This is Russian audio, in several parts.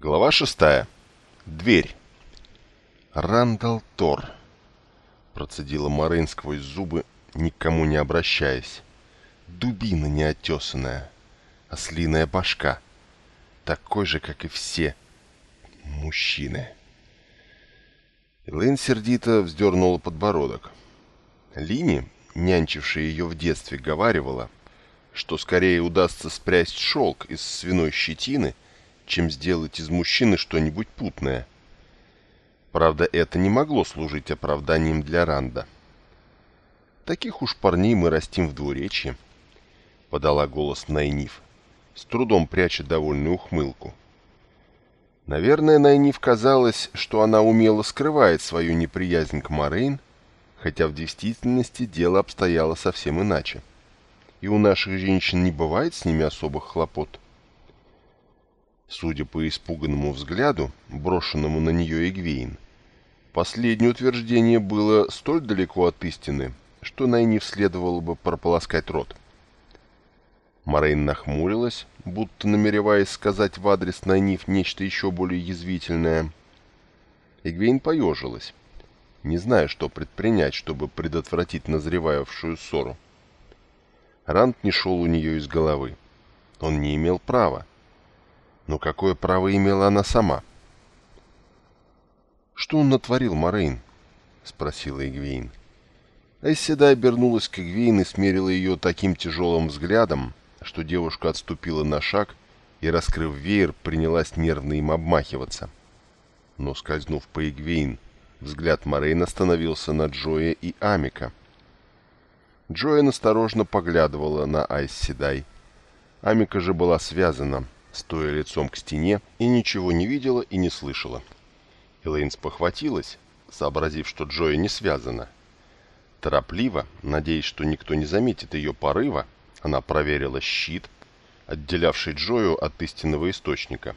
Глава шестая. Дверь. «Рандал Тор», — процедила Морейн сквозь зубы, никому не обращаясь. «Дубина неотесанная, ослиная башка, такой же, как и все мужчины». Элэйн сердито вздернула подбородок. Лини, нянчившая ее в детстве, говаривала, что скорее удастся спрясть шелк из свиной щетины — чем сделать из мужчины что-нибудь путное. Правда, это не могло служить оправданием для Ранда. «Таких уж парней мы растим в двуречье», — подала голос Найниф, с трудом пряча довольную ухмылку. Наверное, Найниф казалось, что она умело скрывает свою неприязнь к Морейн, хотя в действительности дело обстояло совсем иначе. И у наших женщин не бывает с ними особых хлопот. Судя по испуганному взгляду, брошенному на нее Игвейн, последнее утверждение было столь далеко от истины, что Найниф следовало бы прополоскать рот. Морейн нахмурилась, будто намереваясь сказать в адрес Найниф нечто еще более язвительное. Игвейн поежилась, не зная, что предпринять, чтобы предотвратить назревавшую ссору. Рант не шел у нее из головы. Он не имел права. Но какое право имела она сама? «Что он натворил, Морейн?» — спросила Игвейн. Эсседа обернулась к Игвейн и смерила ее таким тяжелым взглядом, что девушка отступила на шаг и, раскрыв веер, принялась нервно им обмахиваться. Но, скользнув по Игвейн, взгляд Морейн остановился на Джоя и Амика. Джоя осторожно поглядывала на Айс Седай. Амика же была связана — стоя лицом к стене, и ничего не видела и не слышала. Элейн спохватилась, сообразив, что Джоя не связана. Торопливо, надеясь, что никто не заметит ее порыва, она проверила щит, отделявший Джою от истинного источника.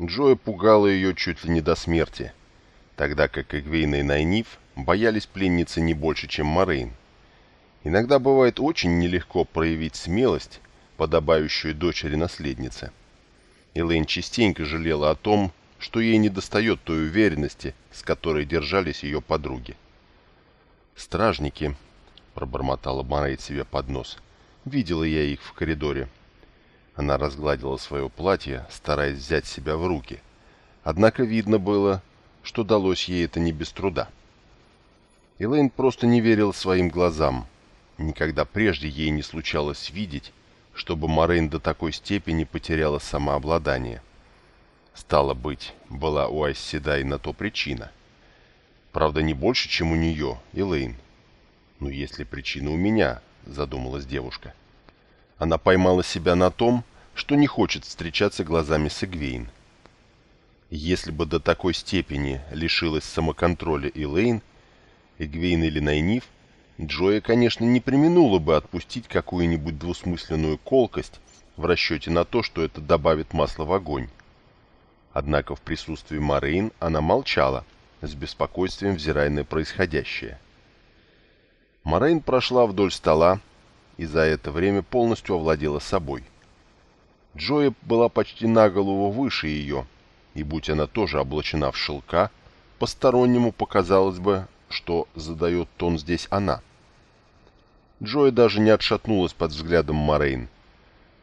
Джоя пугала ее чуть ли не до смерти, тогда как Эгвейна и Найниф боялись пленницы не больше, чем Морейн. Иногда бывает очень нелегко проявить смелость, подобающую дочери-наследнице. Элэйн частенько жалела о том, что ей недостает той уверенности, с которой держались ее подруги. «Стражники», — пробормотала Марейд себе под нос, — «видела я их в коридоре». Она разгладила свое платье, стараясь взять себя в руки. Однако видно было, что далось ей это не без труда. Элэйн просто не верил своим глазам. Никогда прежде ей не случалось видеть, чтобы Морейн до такой степени потеряла самообладание. Стало быть, была у Айсседай на то причина. Правда, не больше, чем у нее, Элейн. «Ну, если причина у меня», — задумалась девушка. Она поймала себя на том, что не хочет встречаться глазами с Эгвейн. Если бы до такой степени лишилась самоконтроля Элейн, Эгвейн или Найниф Джоя, конечно, не применула бы отпустить какую-нибудь двусмысленную колкость в расчете на то, что это добавит масла в огонь. Однако в присутствии Морейн она молчала, с беспокойствием взирая на происходящее. Морейн прошла вдоль стола и за это время полностью овладела собой. Джойя была почти на голову выше ее, и будь она тоже облачена в шелка, постороннему показалось бы, что задает тон здесь она. Джойя даже не отшатнулась под взглядом Морейн.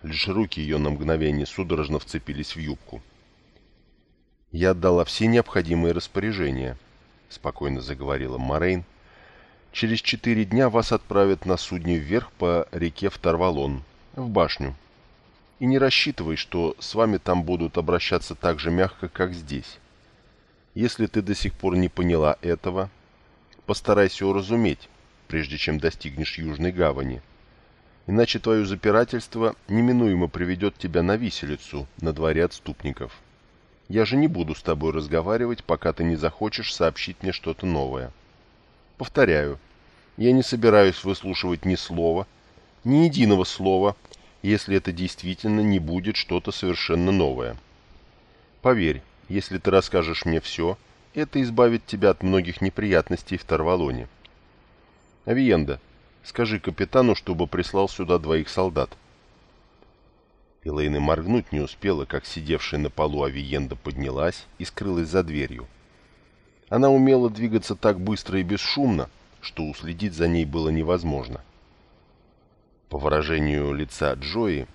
Лишь руки ее на мгновение судорожно вцепились в юбку. «Я отдала все необходимые распоряжения», — спокойно заговорила Морейн. «Через четыре дня вас отправят на судне вверх по реке Вторвалон, в башню. И не рассчитывай, что с вами там будут обращаться так же мягко, как здесь. Если ты до сих пор не поняла этого, постарайся уразуметь, прежде чем достигнешь Южной гавани. Иначе твое запирательство неминуемо приведет тебя на виселицу на дворе отступников. Я же не буду с тобой разговаривать, пока ты не захочешь сообщить мне что-то новое. Повторяю, я не собираюсь выслушивать ни слова, ни единого слова, если это действительно не будет что-то совершенно новое. Поверь, если ты расскажешь мне все, это избавит тебя от многих неприятностей в Тарвалоне. Авиенда, скажи капитану, чтобы прислал сюда двоих солдат. Элейна моргнуть не успела, как сидевшая на полу Авиенда поднялась и скрылась за дверью. Она умела двигаться так быстро и бесшумно, что уследить за ней было невозможно. По выражению лица Джои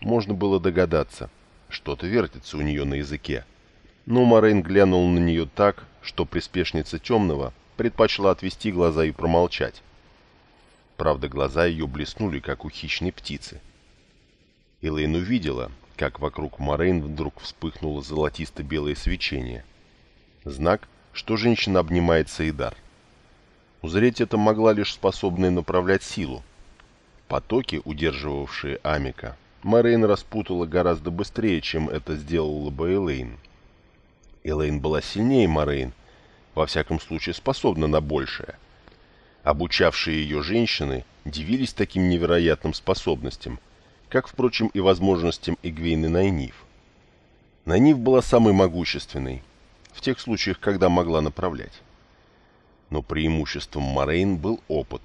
можно было догадаться, что-то вертится у нее на языке. Но Морейн глянул на нее так, что приспешница темного предпочла отвести глаза и промолчать. Правда, глаза ее блеснули, как у хищной птицы. Элейн увидела, как вокруг Морейн вдруг вспыхнуло золотисто-белое свечение. Знак, что женщина обнимает Саидар. Узреть это могла лишь способная направлять силу. Потоки, удерживавшие Амика, Морейн распутала гораздо быстрее, чем это сделала бы Элейн. Элейн была сильнее Морейн, во всяком случае способна на большее. Обучавшие ее женщины дивились таким невероятным способностям, как, впрочем, и возможностям Игвейны Найниф. Найниф была самой могущественной, в тех случаях, когда могла направлять. Но преимуществом Морейн был опыт.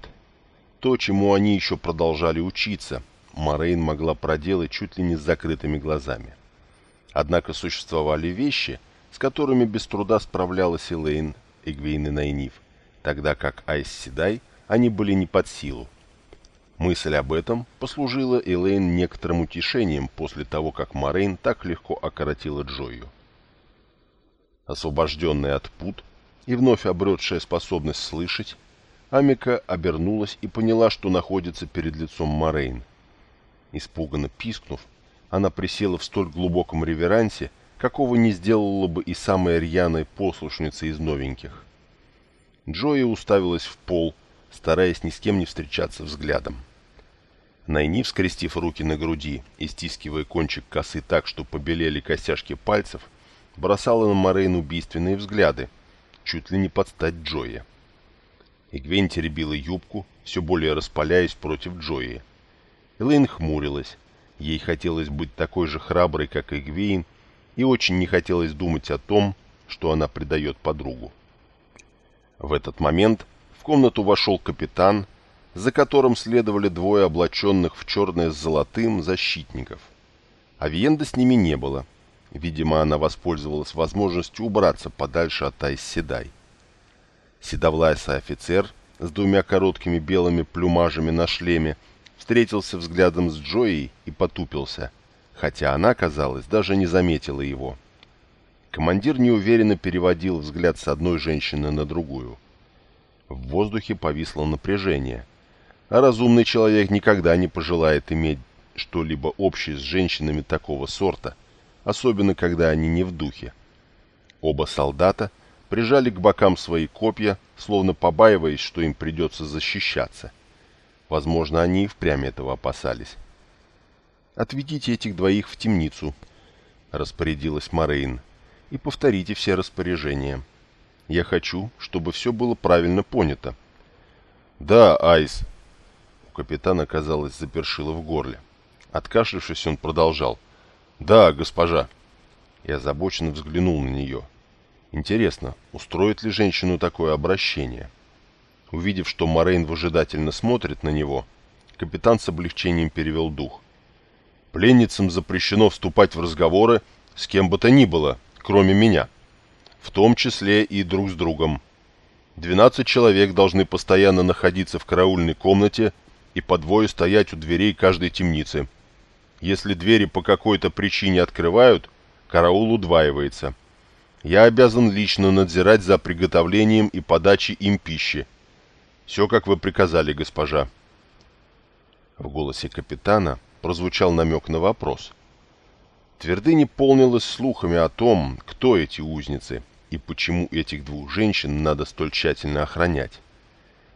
То, чему они еще продолжали учиться, Морейн могла проделать чуть ли не с закрытыми глазами. Однако существовали вещи, с которыми без труда справлялись Элейн, Эгвейн и Найнив, тогда как Айз Седай они были не под силу. Мысль об этом послужила Элейн некоторым утешением после того, как Морейн так легко окоротила Джойю. Освобожденная от пут и вновь обретшая способность слышать, Амика обернулась и поняла, что находится перед лицом Морейн. Испуганно пискнув, она присела в столь глубоком реверансе, какого не сделала бы и самая рьяная послушница из новеньких. Джои уставилась в пол, стараясь ни с кем не встречаться взглядом. Найниф, скрестив руки на груди и стискивая кончик косы так, что побелели костяшки пальцев, бросала на Морейн убийственные взгляды, чуть ли не под стать Джои. Игвейн теребила юбку, все более распаляясь против Джои. Элейн хмурилась. Ей хотелось быть такой же храброй, как Игвейн, и очень не хотелось думать о том, что она предает подругу. В этот момент в комнату вошел капитан, за которым следовали двое облаченных в черное с золотым защитников. Авиенда с ними не было. Видимо, она воспользовалась возможностью убраться подальше от Айс Седай. Седовласый офицер с двумя короткими белыми плюмажами на шлеме встретился взглядом с Джоей и потупился, хотя она, казалось, даже не заметила его. Командир неуверенно переводил взгляд с одной женщины на другую. В воздухе повисло напряжение, а разумный человек никогда не пожелает иметь что-либо общее с женщинами такого сорта, особенно когда они не в духе. Оба солдата прижали к бокам свои копья, словно побаиваясь, что им придется защищаться. Возможно, они и впрямь этого опасались. «Отведите этих двоих в темницу», — распорядилась Морейн, — «и повторите все распоряжения. Я хочу, чтобы все было правильно понято». «Да, Айс», — у капитана, казалось, запершило в горле. Откашлившись, он продолжал. «Да, госпожа». Я озабоченно взглянул на нее. Интересно, устроит ли женщину такое обращение? Увидев, что Морейн выжидательно смотрит на него, капитан с облегчением перевел дух. Пленницам запрещено вступать в разговоры с кем бы то ни было, кроме меня, в том числе и друг с другом. Двенадцать человек должны постоянно находиться в караульной комнате и по двое стоять у дверей каждой темницы. Если двери по какой-то причине открывают, караул удваивается – я обязан лично надзирать за приготовлением и подачей им пищи. Все, как вы приказали, госпожа. В голосе капитана прозвучал намек на вопрос. Твердыня полнилась слухами о том, кто эти узницы и почему этих двух женщин надо столь тщательно охранять.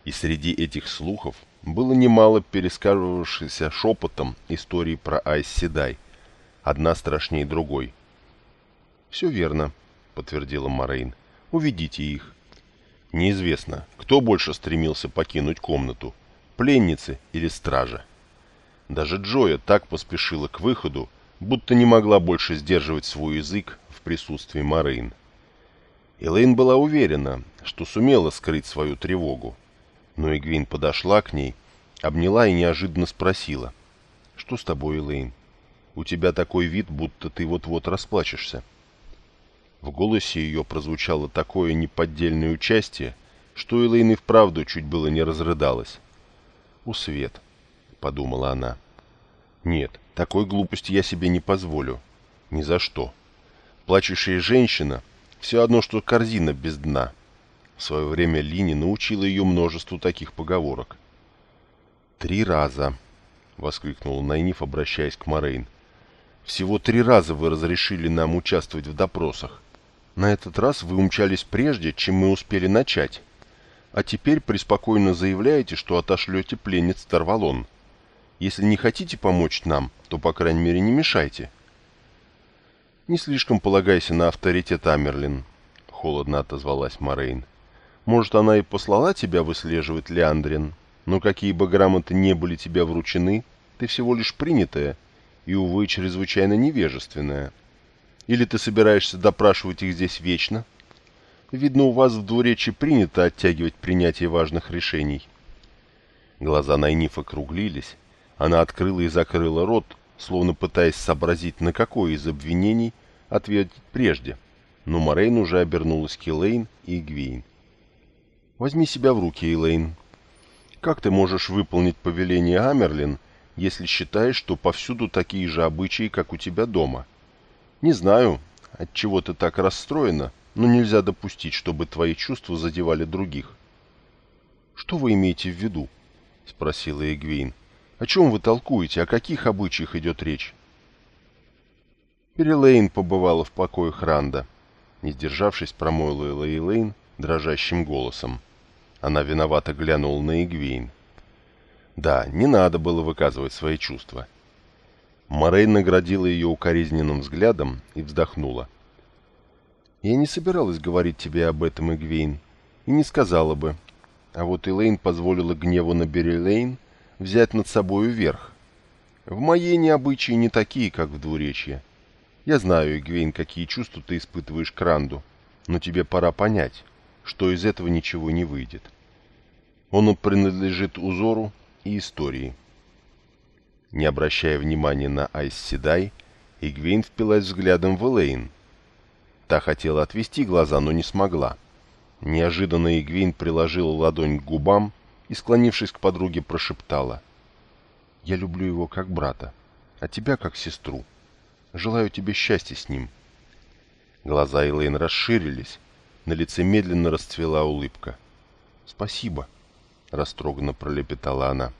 И среди этих слухов было немало пересказывавшихся шепотом истории про Айс Седай, одна страшнее другой. «Все верно», — подтвердила Морейн. «Уведите их». Неизвестно, кто больше стремился покинуть комнату, пленницы или стража. Даже Джоя так поспешила к выходу, будто не могла больше сдерживать свой язык в присутствии Морейн. Элейн была уверена, что сумела скрыть свою тревогу, но Игвин подошла к ней, обняла и неожиданно спросила. «Что с тобой, Элейн?» У тебя такой вид, будто ты вот-вот расплачешься». В голосе ее прозвучало такое неподдельное участие, что Элейн и вправду чуть было не разрыдалась. «У свет», — подумала она. «Нет, такой глупости я себе не позволю. Ни за что. Плачущая женщина — все одно, что корзина без дна». В свое время Лини научила ее множеству таких поговорок. «Три раза!» — воскликнул Найниф, обращаясь к Морейн. «Всего три раза вы разрешили нам участвовать в допросах. На этот раз вы умчались прежде, чем мы успели начать. А теперь преспокойно заявляете, что отошлете пленниц Тарвалон. Если не хотите помочь нам, то, по крайней мере, не мешайте». «Не слишком полагайся на авторитет Амерлин», — холодно отозвалась Морейн. «Может, она и послала тебя выслеживать Леандрин, но какие бы грамоты не были тебе вручены, ты всего лишь принятая и, увы, чрезвычайно невежественная». Или ты собираешься допрашивать их здесь вечно? Видно, у вас в двуречи принято оттягивать принятие важных решений. Глаза Найниф округлились. Она открыла и закрыла рот, словно пытаясь сообразить, на какое из обвинений ответить прежде. Но Морейн уже обернулась к Элейн и Гвейн. «Возьми себя в руки, Элейн. Как ты можешь выполнить повеление Амерлин, если считаешь, что повсюду такие же обычаи, как у тебя дома?» Не знаю, от чего ты так расстроена, но нельзя допустить, чтобы твои чувства задевали других. Что вы имеете в виду? спросила Эгвейн. О чем вы толкуете? О каких обычаях идет речь? Перелейн побывала в покоях Ранда. Не сдержавшись, промолвила Элейн дрожащим голосом. Она виновато глянула на Эгвейн. Да, не надо было выказывать свои чувства. Морейн наградила ее укоризненным взглядом и вздохнула. «Я не собиралась говорить тебе об этом, Эгвейн, и не сказала бы. А вот Элейн позволила гневу на Берилейн взять над собою верх. В моей необычаи не такие, как в двуречье. Я знаю, Эгвейн, какие чувства ты испытываешь к Ранду, но тебе пора понять, что из этого ничего не выйдет. Он принадлежит узору и истории». Не обращая внимания на Айс Седай, Игвейн впилась взглядом в Элейн. Та хотела отвести глаза, но не смогла. Неожиданно Игвейн приложила ладонь к губам и, склонившись к подруге, прошептала. «Я люблю его как брата, а тебя как сестру. Желаю тебе счастья с ним». Глаза Элейн расширились, на лице медленно расцвела улыбка. «Спасибо», — растроганно пролепетала она.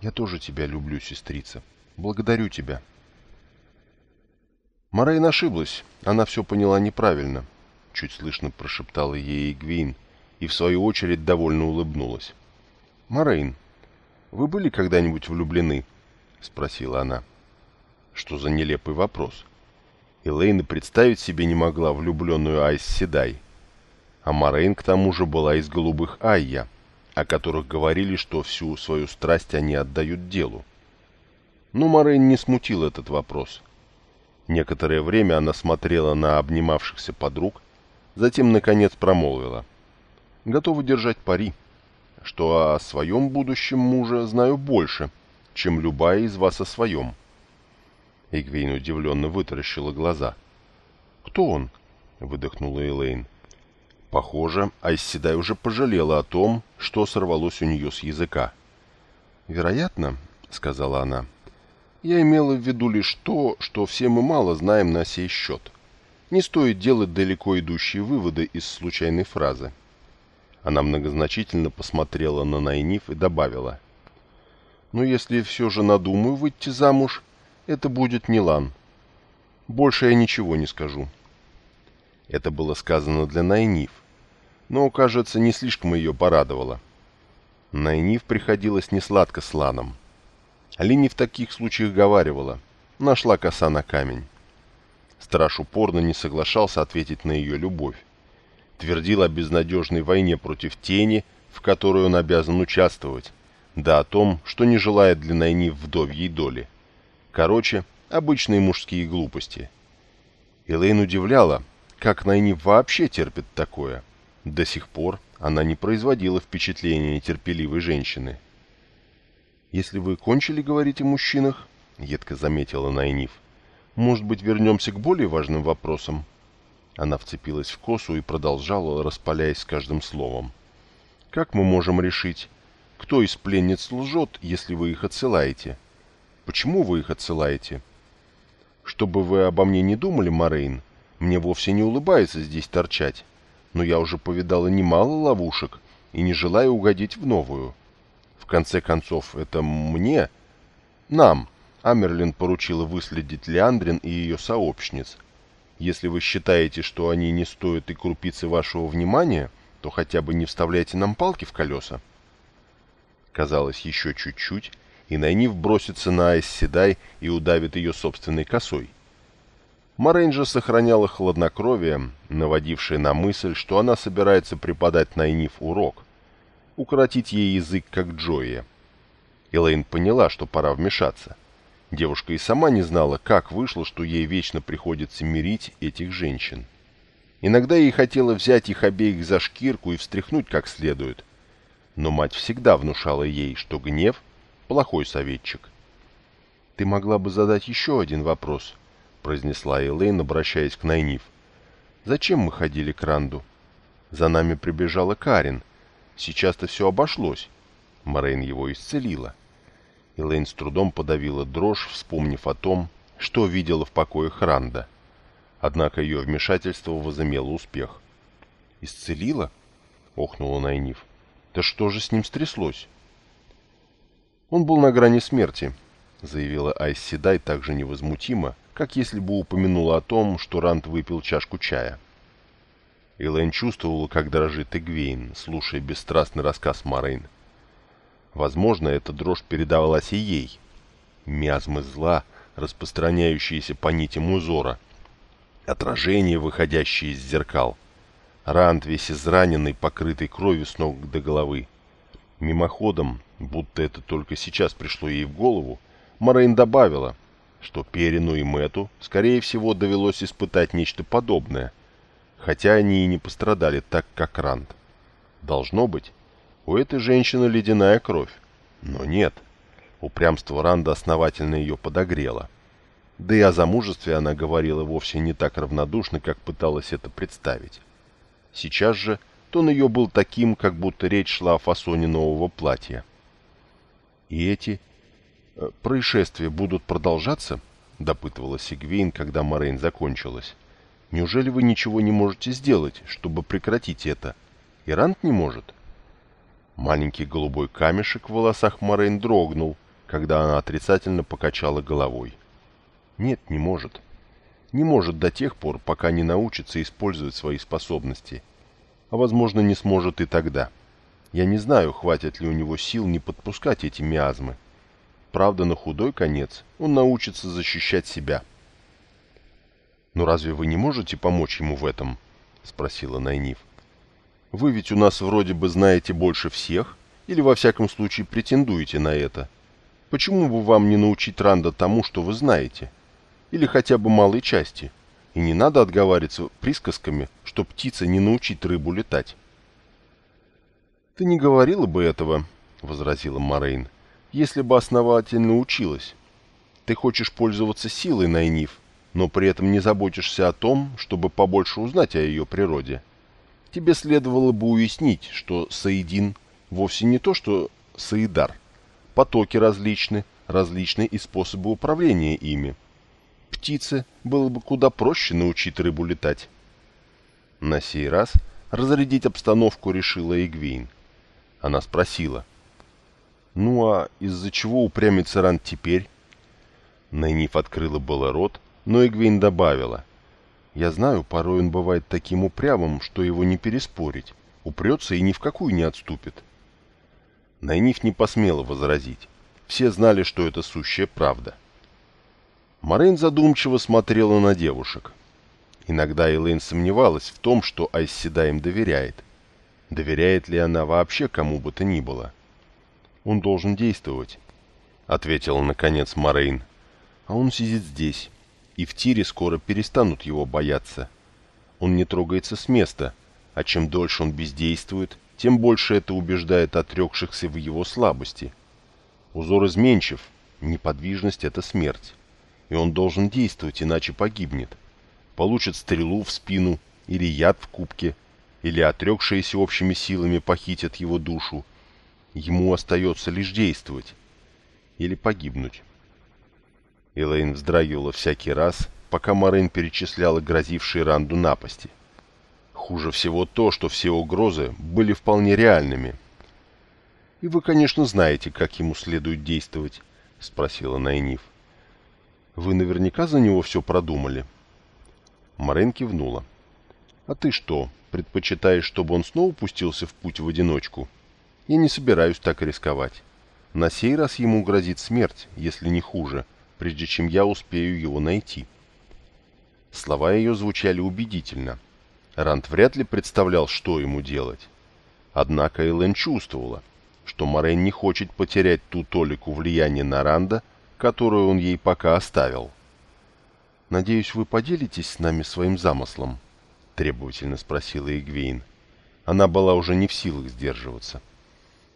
Я тоже тебя люблю, сестрица. Благодарю тебя. Морейн ошиблась. Она все поняла неправильно. Чуть слышно прошептала ей Гвин и в свою очередь довольно улыбнулась. «Морейн, вы были когда-нибудь влюблены?» — спросила она. Что за нелепый вопрос? Элейна представить себе не могла влюбленную Айс Седай. А Морейн к тому же была из голубых Айя — о которых говорили, что всю свою страсть они отдают делу. Но Морейн не смутил этот вопрос. Некоторое время она смотрела на обнимавшихся подруг, затем, наконец, промолвила. «Готова держать пари, что о своем будущем муже знаю больше, чем любая из вас о своем». Игвейн удивленно вытаращила глаза. «Кто он?» — выдохнула Элейн. Похоже, Айсседай уже пожалела о том, что сорвалось у нее с языка. «Вероятно», — сказала она, — «я имела в виду лишь то, что все мы мало знаем на сей счет. Не стоит делать далеко идущие выводы из случайной фразы». Она многозначительно посмотрела на Найниф и добавила. «Но если все же надумаю выйти замуж, это будет Милан. Больше я ничего не скажу». Это было сказано для Найниф, но, кажется, не слишком ее порадовало. Найниф приходилось несладко с Ланом. Алине в таких случаях говаривала, нашла коса на камень. Страж упорно не соглашался ответить на ее любовь. Твердил о безнадежной войне против тени, в которой он обязан участвовать, да о том, что не желает для Найниф вдовьей доли. Короче, обычные мужские глупости. Элейн удивляла, как Найниф вообще терпит такое – до сих пор она не производила впечатления нетерпеливой женщины. «Если вы кончили говорить о мужчинах», — едко заметила Найниф, Может быть, вернемся к более важным вопросам?» Она вцепилась в косу и продолжала, распаляясь с каждым словом. «Как мы можем решить, кто из пленниц лжет, если вы их отсылаете? Почему вы их отсылаете? Чтобы вы обо мне не думали, Морейн, мне вовсе не улыбается здесь торчать, но я уже повидала немало ловушек и не желаю угодить в новую. В конце концов, это мне, нам, Амерлин поручила выследить Леандрин и ее сообщниц. Если вы считаете, что они не стоят и крупицы вашего внимания, то хотя бы не вставляйте нам палки в колеса. Казалось, еще чуть-чуть, и Найниф бросится на Айс Седай и удавит ее собственной косой. Морейн сохраняла хладнокровие, наводившее на мысль, что она собирается преподать Найниф урок, укоротить ей язык, как Джоия. Элейн поняла, что пора вмешаться. Девушка и сама не знала, как вышло, что ей вечно приходится мирить этих женщин. Иногда ей хотела взять их обеих за шкирку и встряхнуть как следует. Но мать всегда внушала ей, что гнев – плохой советчик. «Ты могла бы задать еще один вопрос», – произнесла Элейн, обращаясь к Найниф. «Зачем мы ходили к Ранду? За нами прибежала Карин. Сейчас-то все обошлось. Морейн его исцелила». Элейн с трудом подавила дрожь, вспомнив о том, что видела в покоях Ранда. Однако ее вмешательство возымело успех. «Исцелила?» — охнула Найниф. «Да что же с ним стряслось?» «Он был на грани смерти», — заявила Айс Седай так же невозмутимо, как если бы упомянула о том, что Ранд выпил чашку чая. Элэйн чувствовала, как дрожит Эгвейн, слушая бесстрастный рассказ Морейн. Возможно, эта дрожь передавалась и ей. Миазмы зла, распространяющиеся по нитям узора. Отражения, выходящие из зеркал. Ранд весь израненный, покрытый кровью с ног до головы. Мимоходом, будто это только сейчас пришло ей в голову, Морейн добавила, что Перину и Мэту, скорее всего, довелось испытать нечто подобное, хотя они и не пострадали так, как Ранд. Должно быть, у этой женщины ледяная кровь. Но нет. Упрямство Ранда основательно ее подогрело. Да и о замужестве она говорила вовсе не так равнодушно, как пыталась это представить. Сейчас же тон ее был таким, как будто речь шла о фасоне нового платья. «И эти э, происшествия будут продолжаться?» — допытывалась Сигвейн, когда Морейн закончилась. «Неужели вы ничего не можете сделать, чтобы прекратить это? Ирант не может?» Маленький голубой камешек в волосах Морейн дрогнул, когда она отрицательно покачала головой. Нет, не может. Не может до тех пор, пока не научится использовать свои способности. А возможно, не сможет и тогда. Я не знаю, хватит ли у него сил не подпускать эти миазмы. Правда, на худой конец он научится защищать себя. «Но разве вы не можете помочь ему в этом?» — спросила Найниф. Вы ведь у нас вроде бы знаете больше всех, или во всяком случае претендуете на это. Почему бы вам не научить Ранда тому, что вы знаете? Или хотя бы малой части? И не надо отговариваться присказками, что птица не научит рыбу летать. «Ты не говорила бы этого», — возразила Морейн, — «если бы основательно училась. Ты хочешь пользоваться силой, Найниф, но при этом не заботишься о том, чтобы побольше узнать о ее природе» тебе следовало бы уяснить, что Саидин вовсе не то, что Саидар. Потоки различны, различны и способы управления ими. Птице было бы куда проще научить рыбу летать. На сей раз разрядить обстановку решила Игвейн. Она спросила. «Ну а из-за чего упрямится Ран теперь?» Найниф открыла было рот, но Игвейн добавила – я знаю, порой он бывает таким упрямым, что его не переспорить. Упрется и ни в какую не отступит. Найниф не посмела возразить. Все знали, что это сущая правда. Морейн задумчиво смотрела на девушек. Иногда Элейн сомневалась в том, что Айсседа им доверяет. Доверяет ли она вообще кому бы то ни было? «Он должен действовать», — ответила наконец Морейн. «А он сидит здесь, и в тире скоро перестанут его бояться. Он не трогается с места, а чем дольше он бездействует, тем больше это убеждает отрекшихся в его слабости. Узор изменчив, неподвижность — это смерть. и он должен действовать, иначе погибнет. Получит стрелу в спину или яд в кубке, или отрекшиеся общими силами похитят его душу. Ему остается лишь действовать или погибнуть. Элейн вздрагивала всякий раз, пока Морейн перечисляла грозившие Ранду напасти. Хуже всего то, что все угрозы были вполне реальными. «И вы, конечно, знаете, как ему следует действовать», — спросила Найниф. «Вы наверняка за него все продумали?» Морейн кивнула. «А ты что, предпочитаешь, чтобы он снова пустился в путь в одиночку? Я не собираюсь так рисковать. На сей раз ему грозит смерть, если не хуже, прежде чем я успею его найти». Слова ее звучали убедительно. Ранд вряд ли представлял, что ему делать. Однако Элен чувствовала, что Морейн не хочет потерять ту толику влияния на Ранда, которую он ей пока оставил. «Надеюсь, вы поделитесь с нами своим замыслом?» — требовательно спросила Игвейн. Она была уже не в силах сдерживаться.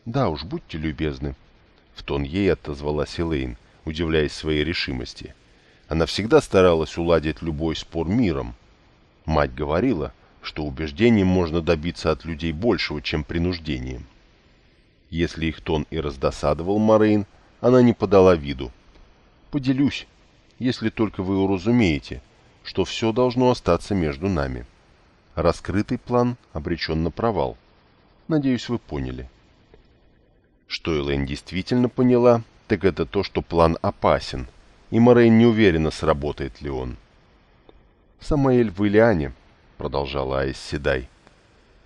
«Да уж, будьте любезны», — в тон ей отозвалась Элейн, удивляясь своей решимости. Она всегда старалась уладить любой спор миром. Мать говорила, что убеждением можно добиться от людей большего, чем принуждением. Если их тон и раздосадовал Морейн, она не подала виду. «Поделюсь, если только вы уразумеете, что все должно остаться между нами. Раскрытый план обречен на провал. Надеюсь, вы поняли». Что Элэйн действительно поняла, так это то, что план опасен – и Морейн не уверена, сработает ли он. «Самаэль в Илиане», — продолжала Айс Седай.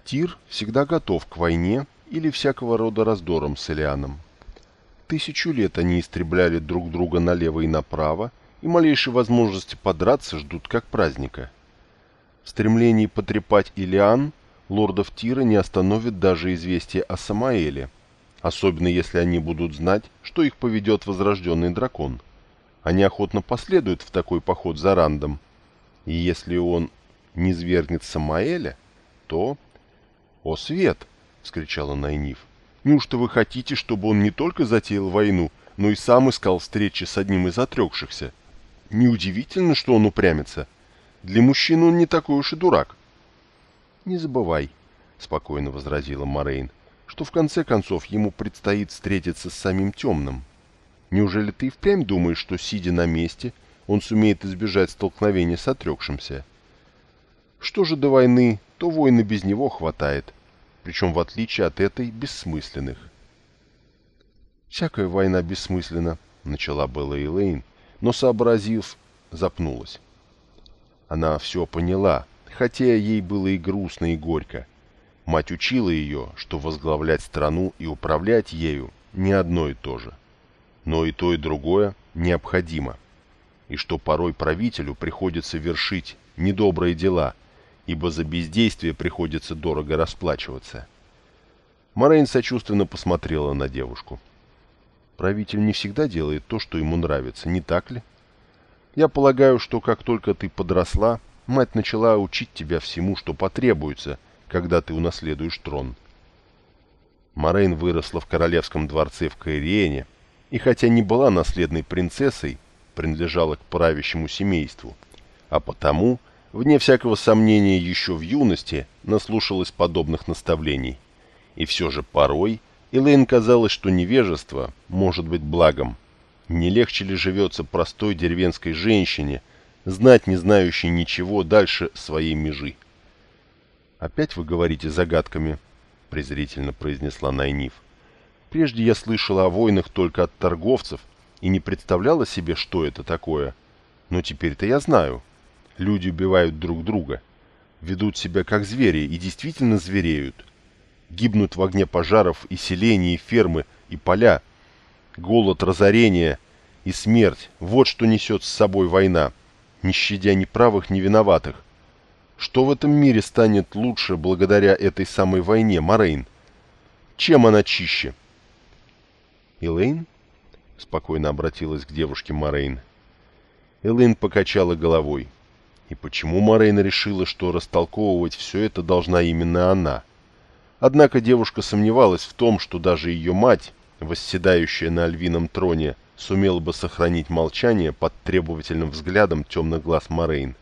«Тир всегда готов к войне или всякого рода раздорам с Илианом. Тысячу лет они истребляли друг друга налево и направо, и малейшей возможности подраться ждут как праздника. В стремлении потрепать Илиан лордов Тира не остановит даже известие о Самаэле, особенно если они будут знать, что их поведет возрожденный дракон они охотно последуют в такой поход за Рандом. И если он не свергнет Самаэля, то... — О, Свет! — вскричала Найниф. — Неужто вы хотите, чтобы он не только затеял войну, но и сам искал встречи с одним из отрекшихся? Неудивительно, что он упрямится. Для мужчины он не такой уж и дурак. — Не забывай, — спокойно возразила Морейн, — что в конце концов ему предстоит встретиться с самим темным. — Неужели ты впрямь думаешь, что, сидя на месте, он сумеет избежать столкновения с отрекшимся? Что же до войны, то войны без него хватает, причем в отличие от этой бессмысленных. «Всякая война бессмысленна», — начала была Элейн, но, сообразив, запнулась. Она все поняла, хотя ей было и грустно, и горько. Мать учила ее, что возглавлять страну и управлять ею не одно и то же — но и то, и другое необходимо, и что порой правителю приходится вершить недобрые дела, ибо за бездействие приходится дорого расплачиваться. Морейн сочувственно посмотрела на девушку. «Правитель не всегда делает то, что ему нравится, не так ли? Я полагаю, что как только ты подросла, мать начала учить тебя всему, что потребуется, когда ты унаследуешь трон». Морейн выросла в королевском дворце в Каириене, и хотя не была наследной принцессой, принадлежала к правящему семейству, а потому, вне всякого сомнения, еще в юности наслушалась подобных наставлений. И все же порой Элейн казалось, что невежество может быть благом. Не легче ли живется простой деревенской женщине, знать не знающей ничего дальше своей межи? «Опять вы говорите загадками», — презрительно произнесла Найниф. Прежде я слышала о войнах только от торговцев и не представляла себе, что это такое. Но теперь-то я знаю. Люди убивают друг друга, ведут себя как звери и действительно звереют. Гибнут в огне пожаров и селения, и фермы, и поля. Голод, разорение и смерть – вот что несет с собой война, не щадя ни правых, ни виноватых. Что в этом мире станет лучше благодаря этой самой войне, Морейн? Чем она чище? – «Элейн?» — спокойно обратилась к девушке Морейн. Элейн покачала головой. И почему Морейн решила, что растолковывать все это должна именно она? Однако девушка сомневалась в том, что даже ее мать, восседающая на львином троне, сумела бы сохранить молчание под требовательным взглядом темных глаз Морейн.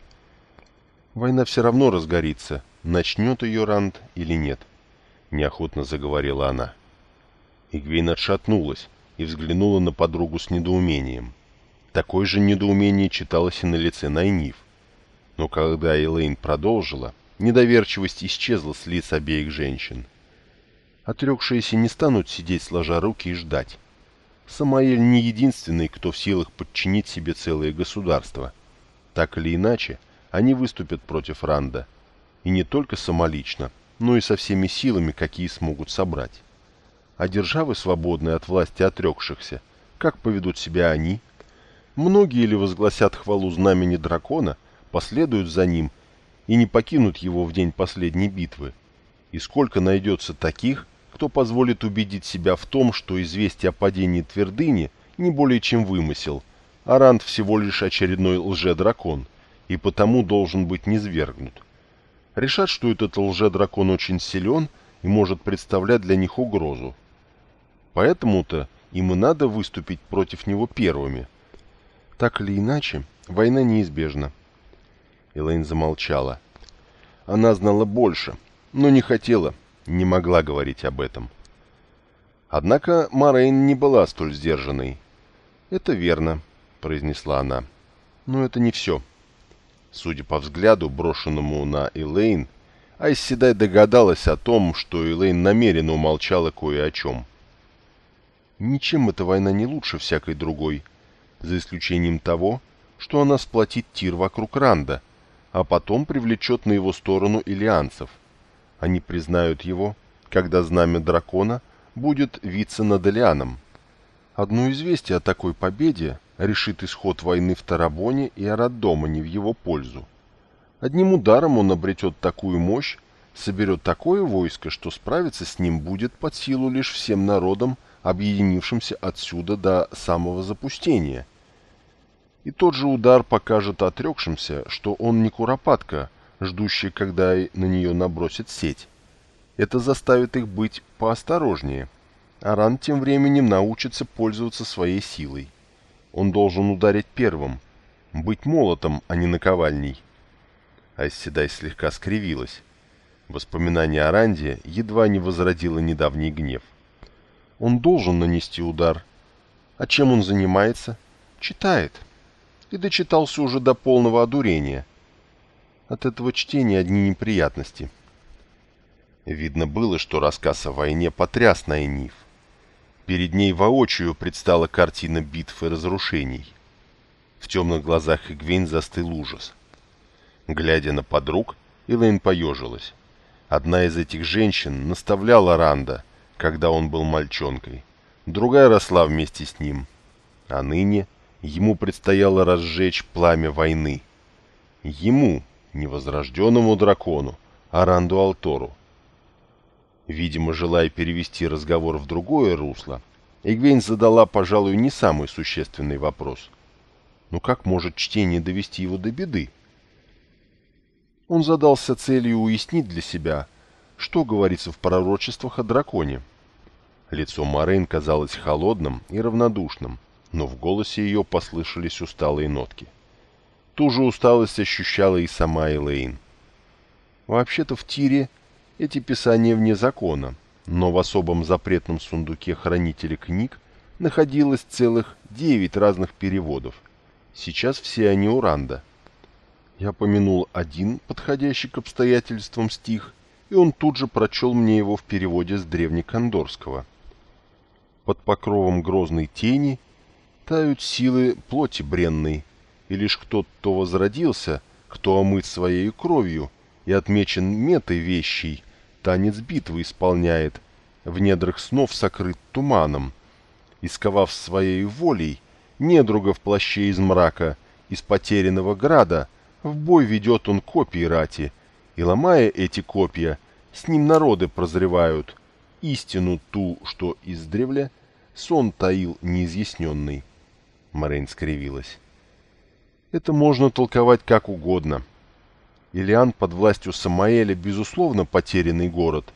«Война все равно разгорится, начнет ее Ранд или нет», — неохотно заговорила она. Игвейн отшатнулась и взглянула на подругу с недоумением. Такое же недоумение читалось и на лице Найниф. Но когда Элейн продолжила, недоверчивость исчезла с лиц обеих женщин. Отрекшиеся не станут сидеть сложа руки и ждать. Самаэль не единственный, кто в силах подчинить себе целое государство. Так или иначе, они выступят против Ранда. И не только самолично, но и со всеми силами, какие смогут собрать. А державы, свободные от власти отрекшихся, как поведут себя они? Многие ли возгласят хвалу знамени дракона, последуют за ним и не покинут его в день последней битвы? И сколько найдется таких, кто позволит убедить себя в том, что известие о падении твердыни не более чем вымысел, а Ранд всего лишь очередной лже-дракон, и потому должен быть низвергнут. Решат, что этот лже-дракон очень силен и может представлять для них угрозу. Поэтому-то им и надо выступить против него первыми. Так или иначе, война неизбежна. Элейн замолчала. Она знала больше, но не хотела, не могла говорить об этом. Однако Морейн не была столь сдержанной. «Это верно», — произнесла она. «Но это не все». Судя по взгляду, брошенному на Элейн, Айсседай догадалась о том, что Элейн намеренно умолчала кое о чем. Ничем эта война не лучше всякой другой, за исключением того, что она сплотит тир вокруг Ранда, а потом привлечет на его сторону иллианцев — они признают его, когда знамя дракона будет виться над Элианом. Одно известие о такой победе решит исход войны в Тарабоне и Арадомане в его пользу. Одним ударом он обретет такую мощь, соберет такое войско, что справиться с ним будет под силу лишь всем народам, объединившимся отсюда до самого запустения. И тот же удар покажет отрекшимся, что он не куропатка, ждущие, когда на нее набросят сеть. Это заставит их быть поосторожнее. Аран тем временем научится пользоваться своей силой. Он должен ударить первым, быть молотом, а не наковальней. Айседай слегка скривилась. Воспоминание о Ранде едва не возродило недавний гнев. Он должен нанести удар. А чем он занимается? Читает. И дочитался уже до полного одурения – от этого чтения одни неприятности. Видно было, что рассказ о войне потряс Найниф. Перед ней воочию предстала картина битв и разрушений. В темных глазах Игвейн застыл ужас. Глядя на подруг, Элэйн поежилась. Одна из этих женщин наставляла Ранда, когда он был мальчонкой. Другая росла вместе с ним. А ныне ему предстояло разжечь пламя войны. Ему, невозрожденному дракону, Аранду Алтору. Видимо, желая перевести разговор в другое русло, Эгвейн задала, пожалуй, не самый существенный вопрос. Но как может чтение довести его до беды? Он задался целью уяснить для себя, что говорится в пророчествах о драконе. Лицо Морейн казалось холодным и равнодушным, но в голосе ее послышались усталые нотки. — Ту же усталость ощущала и сама Элейн. Вообще-то в тире эти писания вне закона, но в особом запретном сундуке хранителя книг находилось целых девять разных переводов. Сейчас все они у Ранда. Я помянул один, подходящий к обстоятельствам стих, и он тут же прочел мне его в переводе с древнекондорского. Под покровом грозной тени тают силы плоти бренной, и лишь кто-то возродился, кто омыт своей кровью и отмечен метой вещей, танец битвы исполняет, в недрах снов сокрыт туманом, исковав своей волей недруга в плаще из мрака, из потерянного града, в бой ведет он копии рати, и, ломая эти копья, с ним народы прозревают истину ту, что издревле сон таил неизъясненный. Морейн скривилась. Это можно толковать как угодно. Илиан под властью Самаэля, безусловно, потерянный город.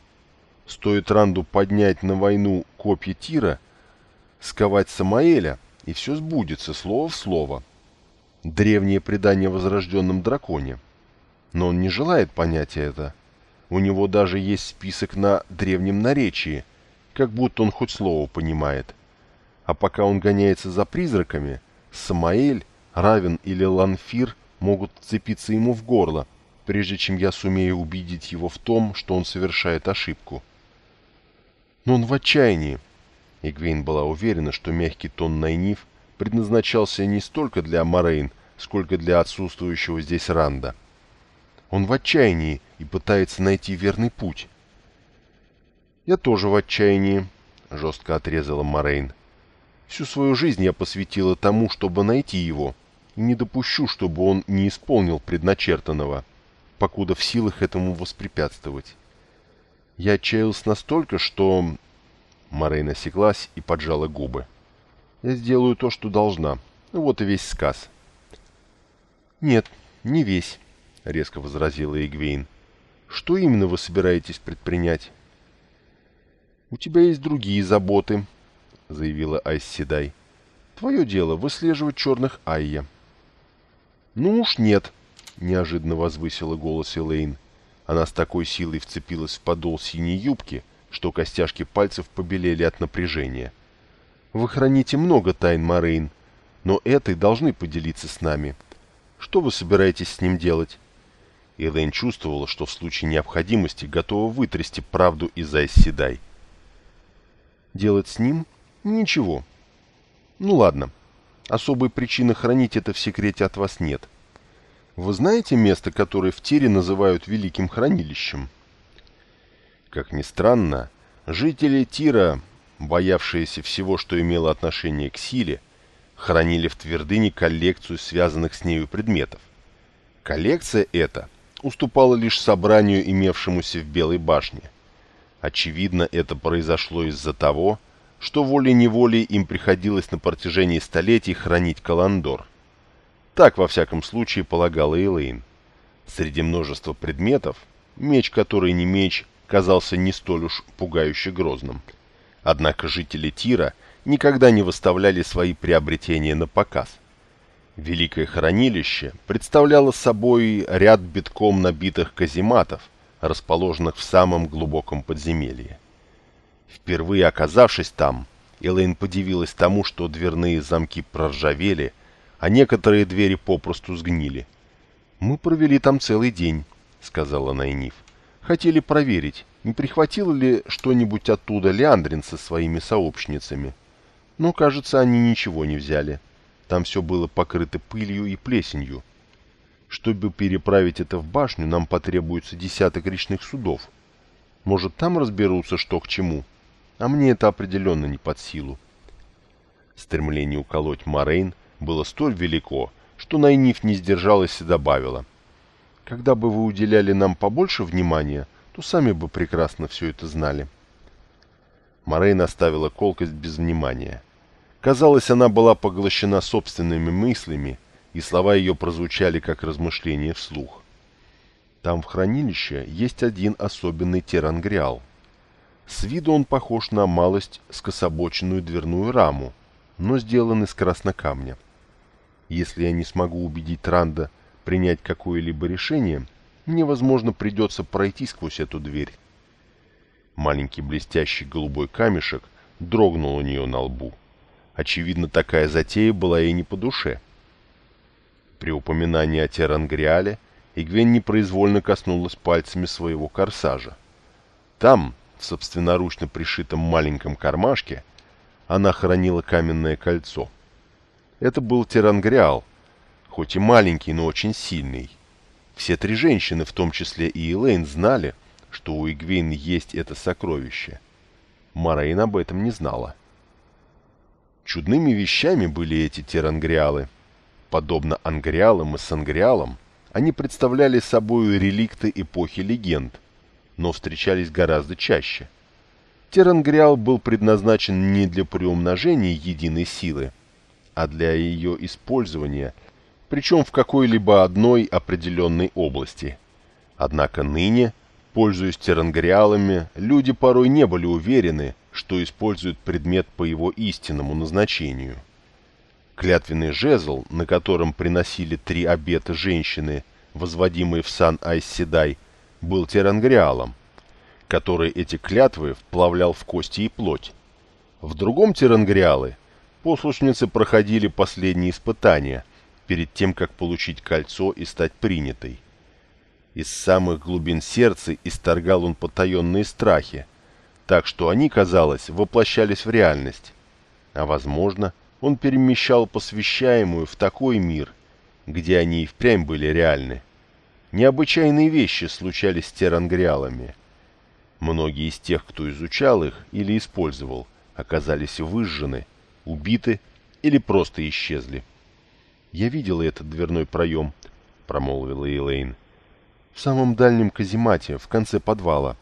Стоит Ранду поднять на войну копья Тира, сковать Самаэля, и все сбудется, слово в слово. Древнее предание о возрожденном драконе. Но он не желает понять это. У него даже есть список на древнем наречии, как будто он хоть слово понимает. А пока он гоняется за призраками, Самаэль, Равен или Ланфир могут цепиться ему в горло, прежде чем я сумею убедить его в том, что он совершает ошибку. Но он в отчаянии. Игвейн была уверена, что мягкий тон Найниф предназначался не столько для Морейн, сколько для отсутствующего здесь Ранда. Он в отчаянии и пытается найти верный путь. «Я тоже в отчаянии», — жестко отрезала Морейн. «Всю свою жизнь я посвятила тому, чтобы найти его, и не допущу, чтобы он не исполнил предначертанного, покуда в силах этому воспрепятствовать. Я отчаялась настолько, что...» Морейн осеклась и поджала губы. «Я сделаю то, что должна. Вот и весь сказ». «Нет, не весь», — резко возразила Игвейн. «Что именно вы собираетесь предпринять?» «У тебя есть другие заботы», — заявила Айсседай. «Твое дело выслеживать черных Айя». «Ну уж нет», — неожиданно возвысила голос Элейн. Она с такой силой вцепилась в подол синей юбки, что костяшки пальцев побелели от напряжения. «Вы храните много тайн, Морейн, но этой должны поделиться с нами. Что вы собираетесь с ним делать?» Элэйн чувствовала, что в случае необходимости готова вытрясти правду из Айсседай. «Делать с ним? Ничего. Ну ладно. Особой причины хранить это в секрете от вас нет. Вы знаете место, которое в Тире называют Великим Хранилищем?» Как ни странно, жители Тира, боявшиеся всего, что имело отношение к силе, хранили в твердыне коллекцию связанных с нею предметов. Коллекция эта уступала лишь собранию, имевшемуся в Белой башне. Очевидно, это произошло из-за того, что волей-неволей им приходилось на протяжении столетий хранить Каландор. Так, во всяком случае, полагала Элейн. Среди множества предметов, меч, который не меч, казался не столь уж пугающе грозным. Однако жители Тира – никогда не выставляли свои приобретения на показ. Великое хранилище представляло собой ряд битком набитых казематов, расположенных в самом глубоком подземелье. Впервые оказавшись там, Элэйн подивилась тому, что дверные замки проржавели, а некоторые двери попросту сгнили. «Мы провели там целый день», — сказала Найниф. «Хотели проверить, не прихватило ли что-нибудь оттуда Леандрин со своими сообщницами». Но, кажется, они ничего не взяли. Там все было покрыто пылью и плесенью. Чтобы переправить это в башню, нам потребуется десяток речных судов. Может, там разберутся, что к чему. А мне это определенно не под силу. Стремление уколоть Морейн было столь велико, что Найниф не сдержалась и добавила. «Когда бы вы уделяли нам побольше внимания, то сами бы прекрасно все это знали». Морейн оставила колкость без внимания. Казалось, она была поглощена собственными мыслями, и слова ее прозвучали как размышление вслух. Там в хранилище есть один особенный терангриал. С виду он похож на малость скособоченную дверную раму, но сделан из краснокамня. Если я не смогу убедить Ранда принять какое-либо решение, мне, возможно, придется пройти сквозь эту дверь. Маленький блестящий голубой камешек дрогнул у нее на лбу. Очевидно, такая затея была ей не по душе. При упоминании о Терангриале Игвен непроизвольно коснулась пальцами своего корсажа. Там, в собственноручно пришитом маленьком кармашке, она хранила каменное кольцо. Это был Терангриал, хоть и маленький, но очень сильный. Все три женщины, в том числе и Элейн, знали, что у Игвейн есть это сокровище. Марейн об этом не знала. Чудными вещами были эти терангриалы. Подобно ангриалам и сангриалам, они представляли собой реликты эпохи легенд, но встречались гораздо чаще. Терангриал был предназначен не для приумножения единой силы, а для ее использования, причем в какой-либо одной определенной области. Однако ныне, пользуясь терангриалами, люди порой не были уверены, что используют предмет по его истинному назначению. Клятвенный жезл, на котором приносили три обета женщины, возводимые в сан Айсседай, был терангриалом, который эти клятвы вплавлял в кости и плоть. В другом терангриале послушницы проходили последние испытания перед тем, как получить кольцо и стать принятой. Из самых глубин сердца исторгал он потаенные страхи, так что они, казалось, воплощались в реальность. А возможно, он перемещал посвящаемую в такой мир, где они и впрямь были реальны. Необычайные вещи случались с терангриалами. Многие из тех, кто изучал их или использовал, оказались выжжены, убиты или просто исчезли. «Я видела этот дверной проем», — промолвила Элейн в самом дальнем каземате, в конце подвала.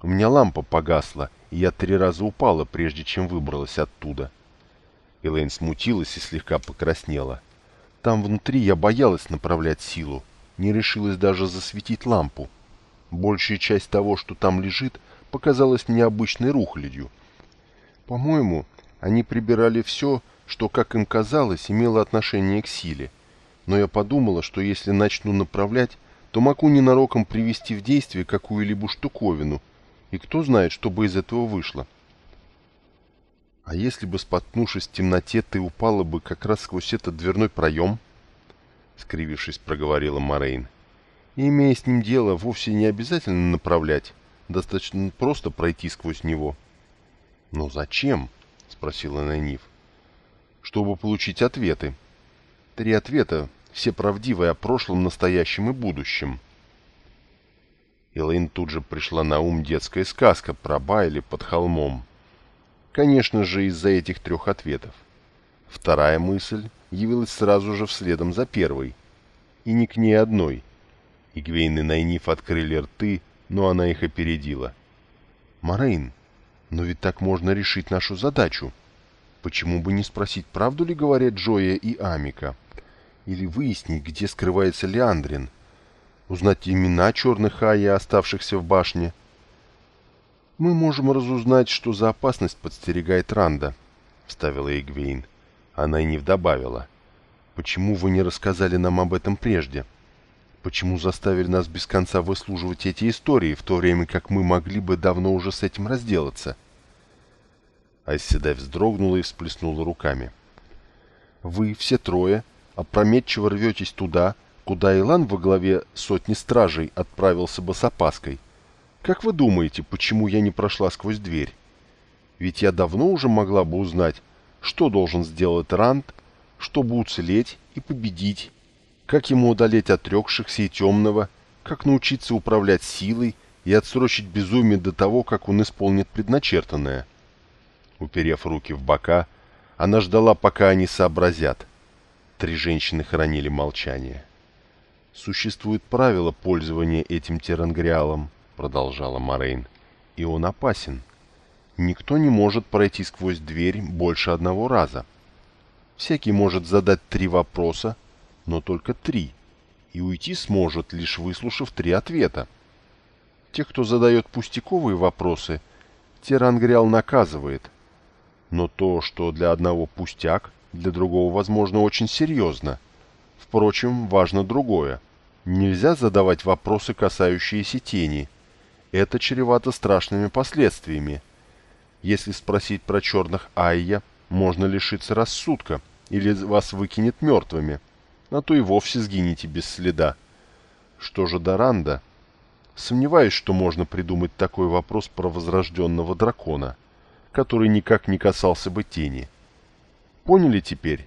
У меня лампа погасла, и я три раза упала, прежде чем выбралась оттуда. Элейн смутилась и слегка покраснела. Там внутри я боялась направлять силу, не решилась даже засветить лампу. Большая часть того, что там лежит, показалась мне обычной рухлядью. По-моему, они прибирали все, что, как им казалось, имело отношение к силе. Но я подумала, что если начну направлять, то могу ненароком привести в действие какую-либо штуковину, и кто знает, что бы из этого вышло. А если бы, споткнувшись в темноте, ты упала бы как раз сквозь этот дверной проем? Скривившись, проговорила Морейн. И, имея с ним дело, вовсе не обязательно направлять, достаточно просто пройти сквозь него. «Но зачем?» — спросила Найниф. «Чтобы получить ответы. Три ответа, все правдивые о прошлом, настоящем и будущем. Элэйн тут же пришла на ум детская сказка про Байли под холмом. Конечно же, из-за этих трех ответов. Вторая мысль явилась сразу же вследом за первой. И не к ней одной. Игвейн и Найниф открыли рты, но она их опередила. «Морейн, но ведь так можно решить нашу задачу. Почему бы не спросить, правду ли говорят Джоя и Амика?» или выяснить, где скрывается Леандрин, узнать имена черных Аи, оставшихся в башне. «Мы можем разузнать, что за опасность подстерегает Ранда», — вставила Игвейн. Она и не добавила. «Почему вы не рассказали нам об этом прежде? Почему заставили нас без конца выслуживать эти истории, в то время как мы могли бы давно уже с этим разделаться?» Айседай вздрогнула и всплеснула руками. «Вы все трое опрометчиво рветесь туда, куда Илан во главе сотни стражей отправился бы с опаской. Как вы думаете, почему я не прошла сквозь дверь? Ведь я давно уже могла бы узнать, что должен сделать Ранд, чтобы уцелеть и победить, как ему удалить отрекшихся и темного, как научиться управлять силой и отсрочить безумие до того, как он исполнит предначертанное. Уперев руки в бока, она ждала, пока они сообразят — Три женщины хранили молчание. «Существует правило пользования этим терангриалом», — продолжала Морейн, — «и он опасен. Никто не может пройти сквозь дверь больше одного раза. Всякий может задать три вопроса, но только три, и уйти сможет, лишь выслушав три ответа. Тех, кто задает пустяковые вопросы, Терангриал наказывает. Но то, что для одного пустяк, для другого, возможно, очень серьезно. Впрочем, важно другое. Нельзя задавать вопросы, касающиеся тени. Это чревато страшными последствиями. Если спросить про черных Айя, можно лишиться рассудка, или вас выкинет мертвыми, а то и вовсе сгинете без следа. Что же до Ранда? Сомневаюсь, что можно придумать такой вопрос про возрожденного дракона, который никак не касался бы тени. Поняли теперь?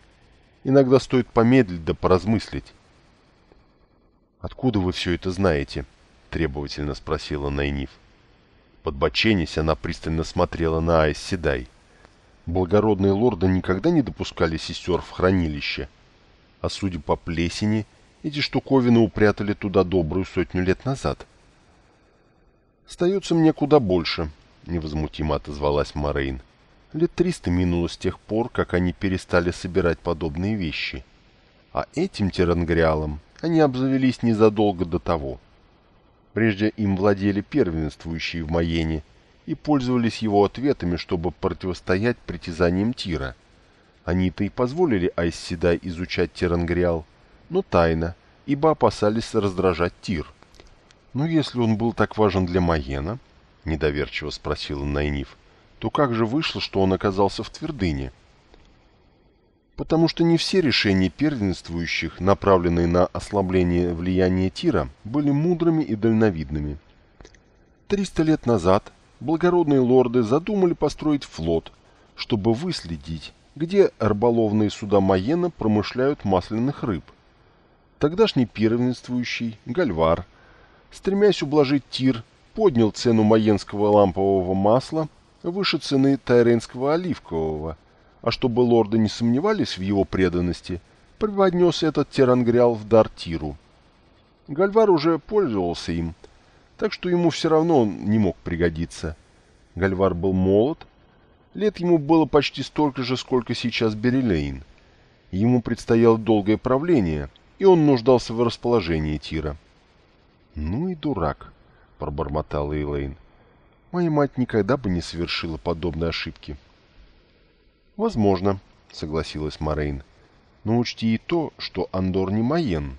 Иногда стоит помедлить да поразмыслить. «Откуда вы все это знаете?» — требовательно спросила Найниф. Подбоченясь, она пристально смотрела на Айс Седай. Благородные лорды никогда не допускали сестер в хранилище. А судя по плесени, эти штуковины упрятали туда добрую сотню лет назад. «Остается мне куда больше», — невозмутимо отозвалась Морейн. Лет триста минуло с тех пор, как они перестали собирать подобные вещи. А этим тирангриалом они обзавелись незадолго до того. Прежде им владели первенствующие в Майене и пользовались его ответами, чтобы противостоять притязаниям Тира. Они-то и позволили Айсседай изучать Терангриал, но тайно, ибо опасались раздражать Тир. «Но если он был так важен для Маена, — недоверчиво спросила Найниф, — то как же вышло, что он оказался в твердыне?» потому что не все решения первенствующих, направленные на ослабление влияния Тира, были мудрыми и дальновидными. Триста лет назад благородные лорды задумали построить флот, чтобы выследить, где рыболовные суда Маена промышляют масляных рыб. Тогдашний первенствующий, Гальвар, стремясь ублажить Тир, поднял цену маенского лампового масла выше цены тайренского оливкового – а чтобы лорды не сомневались в его преданности, преподнес этот терангриал в дар Тиру. Гальвар уже пользовался им, так что ему все равно он не мог пригодиться. Гальвар был молод, лет ему было почти столько же, сколько сейчас Берилейн. Ему предстояло долгое правление, и он нуждался в расположении Тира. «Ну и дурак», — пробормотала Эйлейн. «Моя мать никогда бы не совершила подобной ошибки». «Возможно», — согласилась Морейн. «Но учти и то, что Андор не Майен.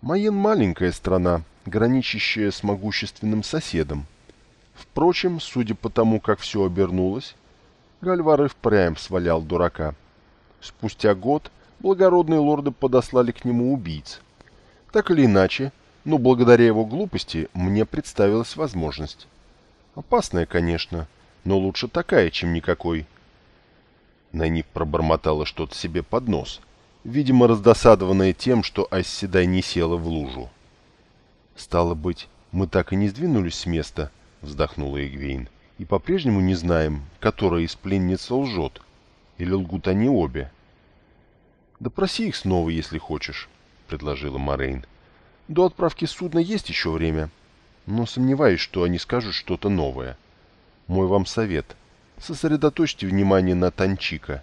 Майен — маленькая страна, граничащая с могущественным соседом. Впрочем, судя по тому, как все обернулось, Гальвар и впрямь свалял дурака. Спустя год благородные лорды подослали к нему убийц. Так или иначе, но благодаря его глупости мне представилась возможность. Опасная, конечно, но лучше такая, чем никакой. Найниф пробормотала что-то себе под нос, видимо, раздосадованная тем, что Асседай не села в лужу. «Стало быть, мы так и не сдвинулись с места», — вздохнула Эгвейн, — «и по-прежнему не знаем, которая из пленниц лжет, или лгут они обе». «Допроси их снова, если хочешь», — предложила Морейн. «До отправки судна есть еще время, но сомневаюсь, что они скажут что-то новое. Мой вам совет — сосредоточьте внимание на Танчика.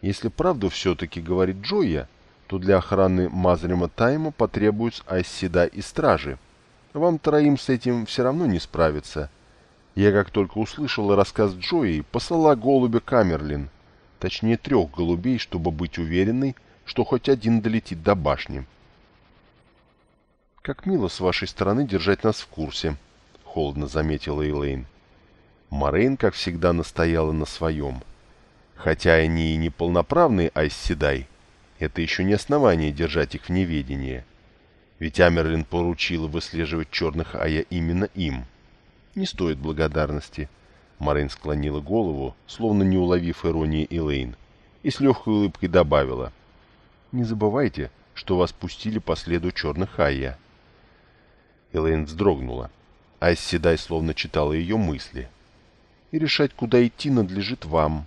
Если правду все-таки говорит Джоя, то для охраны Мазрима Тайма потребуются Айсседа и стражи. Вам троим с этим все равно не справиться. Я, как только услышала рассказ Джои, послала голубя Камерлин, точнее трех голубей, чтобы быть уверенной, что хоть один долетит до башни. «Как мило с вашей стороны держать нас в курсе», — холодно заметила Элейн. Морейн, как всегда, настояла на своем. Хотя они и не полноправные Айсседай, это еще не основание держать их в неведении. Ведь Амерлин поручила выслеживать черных Ая именно им. Не стоит благодарности. Морейн склонила голову, словно не уловив иронии Элейн, и с легкой улыбкой добавила. «Не забывайте, что вас пустили по следу черных Айя». Элейн вздрогнула. Айсседай словно читала ее мысли — и решать, куда идти, надлежит вам.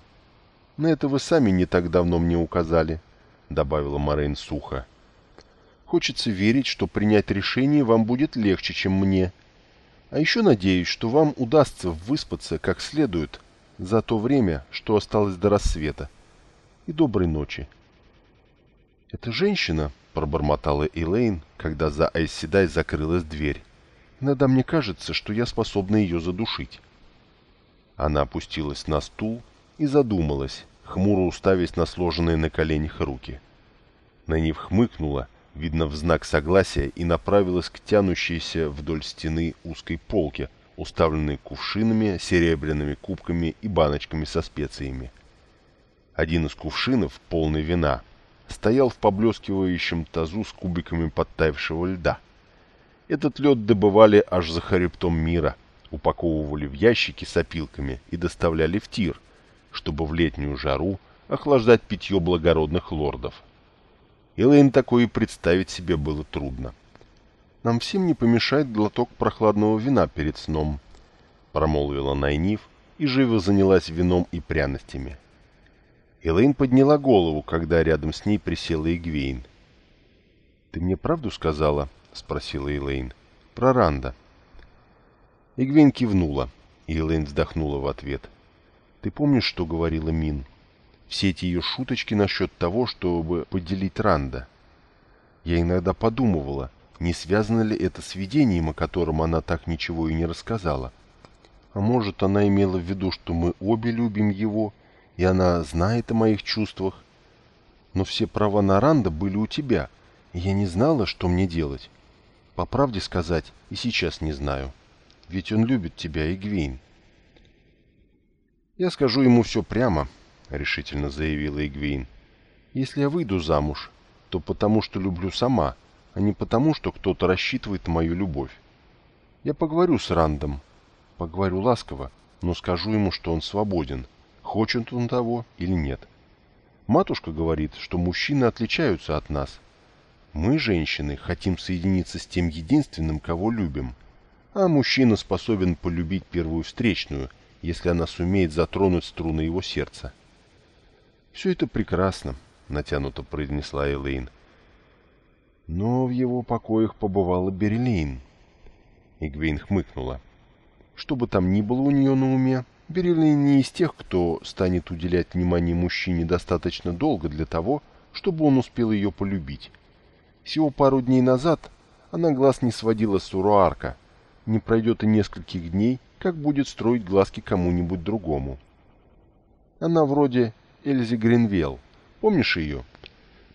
На это вы сами не так давно мне указали, — добавила Морейн сухо. Хочется верить, что принять решение вам будет легче, чем мне. А еще надеюсь, что вам удастся выспаться как следует за то время, что осталось до рассвета. И доброй ночи. «Эта женщина», — пробормотала Элейн, когда за Айседай закрылась дверь. «Иногда мне кажется, что я способна ее задушить». Она опустилась на стул и задумалась, хмуро уставясь на сложенные на коленях руки. Нанив хмыкнула, видно в знак согласия, и направилась к тянущейся вдоль стены узкой полке, уставленной кувшинами, серебряными кубками и баночками со специями. Один из кувшинов, полный вина, стоял в поблескивающем тазу с кубиками подтаявшего льда. Этот лед добывали аж за хребтом мира — упаковывали в ящики с опилками и доставляли в тир, чтобы в летнюю жару охлаждать питье благородных лордов. Элэйн такое и представить себе было трудно. «Нам всем не помешает глоток прохладного вина перед сном», — промолвила Найниф и живо занялась вином и пряностями. Элэйн подняла голову, когда рядом с ней присела Игвейн. «Ты мне правду сказала?» — спросила Элэйн. «Про Ранда». Игвейн кивнула, и Элэйн вздохнула в ответ. «Ты помнишь, что говорила Мин? Все эти ее шуточки насчет того, чтобы поделить Ранда. Я иногда подумывала, не связано ли это с видением, о котором она так ничего и не рассказала. А может, она имела в виду, что мы обе любим его, и она знает о моих чувствах. Но все права на Ранда были у тебя, и я не знала, что мне делать. По правде сказать, и сейчас не знаю. Ведь он любит тебя, Игвейн. «Я скажу ему все прямо», — решительно заявила Игвейн. «Если я выйду замуж, то потому, что люблю сама, а не потому, что кто-то рассчитывает на мою любовь. Я поговорю с Рандом, поговорю ласково, но скажу ему, что он свободен, хочет он того или нет. Матушка говорит, что мужчины отличаются от нас. Мы, женщины, хотим соединиться с тем единственным, кого любим, а мужчина способен полюбить первую встречную, если она сумеет затронуть струны его сердца. «Все это прекрасно», — натянуто произнесла Элейн. «Но в его покоях побывала Берлин». Игвейн хмыкнула. Что бы там ни было у нее на уме, Берилин не из тех, кто станет уделять внимание мужчине достаточно долго для того, чтобы он успел ее полюбить. Всего пару дней назад она глаз не сводила с Уруарка. Не пройдет и нескольких дней, как будет строить глазки кому-нибудь другому. Она вроде Эльзи Гринвелл. Помнишь ее?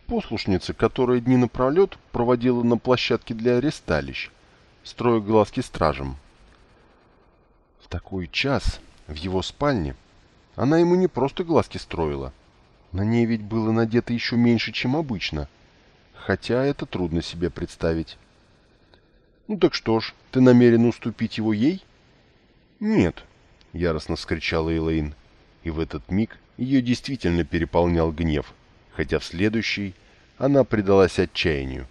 Послушница, которая дни напролет проводила на площадке для аресталищ, строя глазки стражам. В такой час в его спальне она ему не просто глазки строила. На ней ведь было надето еще меньше, чем обычно. Хотя это трудно себе представить. «Ну так что ж, ты намерен уступить его ей?» «Нет», — яростно скричала Элейн. И в этот миг ее действительно переполнял гнев, хотя в следующий она предалась отчаянию.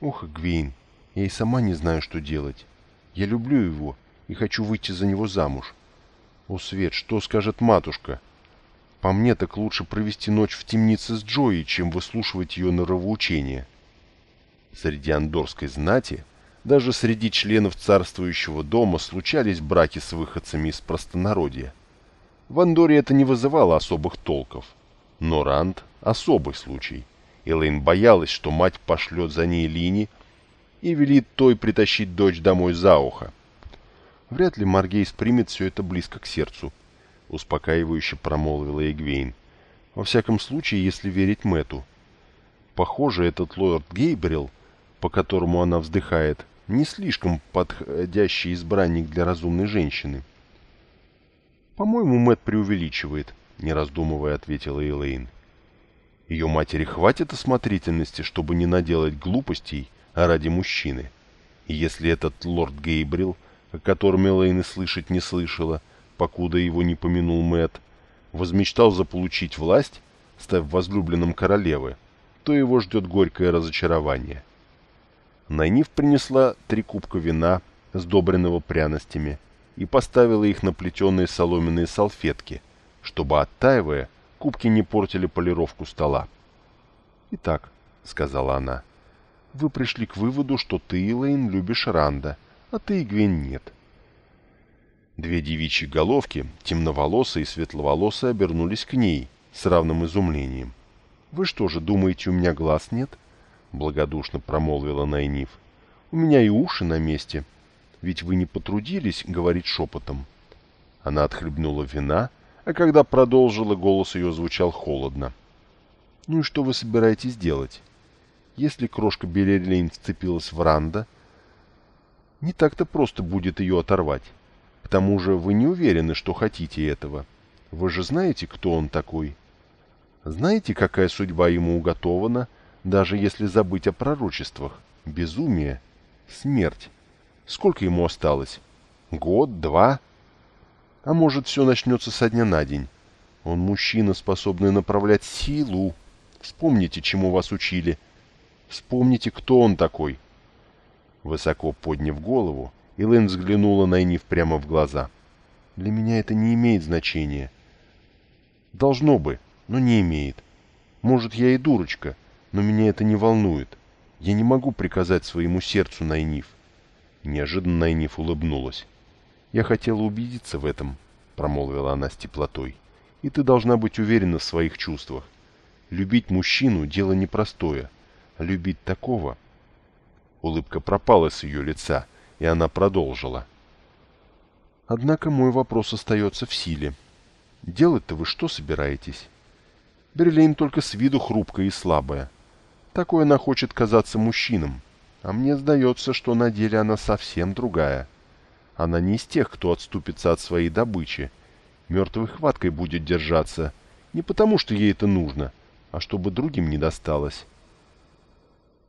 «Ох, Гвейн, я и сама не знаю, что делать. Я люблю его, и хочу выйти за него замуж. О, Свет, что скажет матушка? По мне так лучше провести ночь в темнице с Джои, чем выслушивать ее норовоучение. Среди андорской знати, даже среди членов царствующего дома, случались браки с выходцами из простонародья. В Андоре это не вызывало особых толков. Но Ранд — особый случай. Элэйн боялась, что мать пошлет за ней Лини и велит той притащить дочь домой за ухо. Вряд ли Маргейс примет все это близко к сердцу, — успокаивающе промолвила Эгвейн. Во всяком случае, если верить Мэту. Похоже, этот лорд Гейбрил, по которому она вздыхает, не слишком подходящий избранник для разумной женщины. «По-моему, Мэт преувеличивает», — не раздумывая ответила Элейн. Ее матери хватит осмотрительности, чтобы не наделать глупостей ради мужчины. И если этот лорд Гейбрил о котором Элэйн и слышать не слышала, покуда его не помянул Мэт, возмечтал заполучить власть, став возлюбленным королевы, то его ждет горькое разочарование. Найниф принесла три кубка вина, сдобренного пряностями, и поставила их на плетеные соломенные салфетки, чтобы, оттаивая, кубки не портили полировку стола. «Итак», — сказала она, — «вы пришли к выводу, что ты, Элэйн, любишь Ранда, а ты, Гвен, нет. Две девичьи головки, темноволосые и светловолосые, обернулись к ней с равным изумлением. «Вы что же, думаете, у меня глаз нет?» — благодушно промолвила Найниф. «У меня и уши на месте. Ведь вы не потрудились говорить шепотом». Она отхлебнула вина, а когда продолжила, голос ее звучал холодно. «Ну и что вы собираетесь делать? Если крошка Белерлейн вцепилась в Ранда, не так-то просто будет ее оторвать. К тому же вы не уверены, что хотите этого. Вы же знаете, кто он такой. Знаете, какая судьба ему уготована, даже если забыть о пророчествах? Безумие. Смерть. Сколько ему осталось? Год? Два? А может, все начнется со дня на день? Он мужчина, способный направлять силу. Вспомните, чему вас учили. Вспомните, кто он такой. Высоко подняв голову, Элэйн взглянула на Найниф прямо в глаза. «Для меня это не имеет значения». «Должно бы, но не имеет. Может, я и дурочка, но меня это не волнует. Я не могу приказать своему сердцу Найниф». Неожиданно Найниф улыбнулась. «Я хотела убедиться в этом», — промолвила она с теплотой. «И ты должна быть уверена в своих чувствах. Любить мужчину — дело непростое, а любить такого Улыбка пропала с ее лица, и она продолжила. «Однако мой вопрос остается в силе. Делать-то вы что собираетесь? Берлейн только с виду хрупкая и слабая. Такой она хочет казаться мужчином. А мне сдается, что на деле она совсем другая. Она не из тех, кто отступится от своей добычи. Мертвой хваткой будет держаться. Не потому, что ей это нужно, а чтобы другим не досталось.